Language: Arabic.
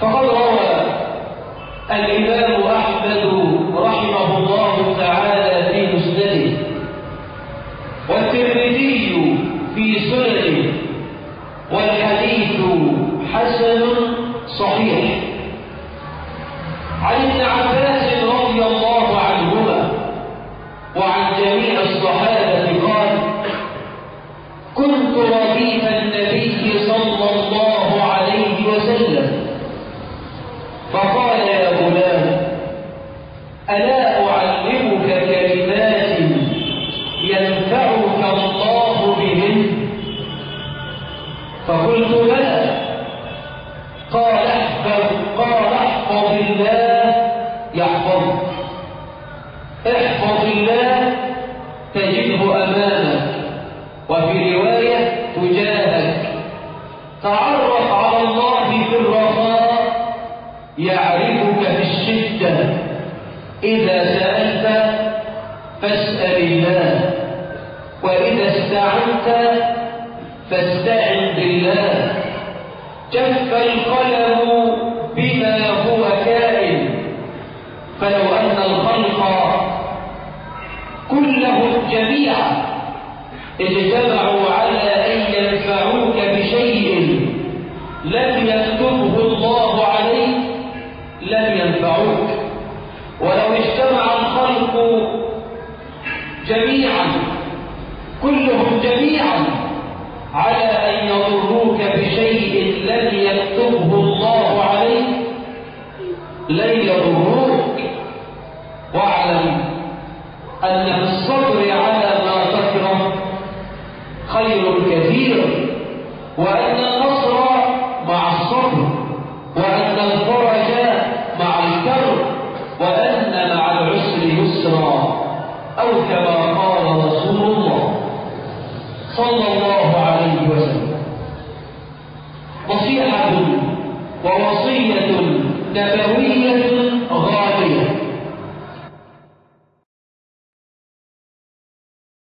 فقد روى الإمام أحمد رحمه الله تعالى في مسنده والترمذي في سننه والحديث حسن صحيح. عن ابن عباس رضي الله عنهما وعن جميع الصحابة قال كنت رديف النبي صلى الله عليه وسلم فقال يا غلام ألا أعلمك كلمات ينفعك الله بهن؟ فقلت بلى قال احفظ قال احفظ الله يحفظك. احفظ الله تجده أمامك وفي رواية تجاهك. تعرف على الله في الرخاء يعرفك في الشدة. إذا سألت فاسأل الله وإذا استعنت فاستعن بالله. جف القلم بما هو كائن فلو أن الخلق كلهم جميعا اجتمعوا على أن ينفعوك بشيء لم يكتبه الله عليك لم ينفعوك. جميعا كلهم جميعا على أن يضروك بشيء لم يكتبه الله عليك لن يضروك. واعلم أن في الصبر على ما تكره خير كثير وأن النصر مع الصبر وأن الفرج مع الكرب وأن مع العسر يسرا أو كما قال رسول الله صلى الله عليه وسلم. نصيحة ووصية نبوية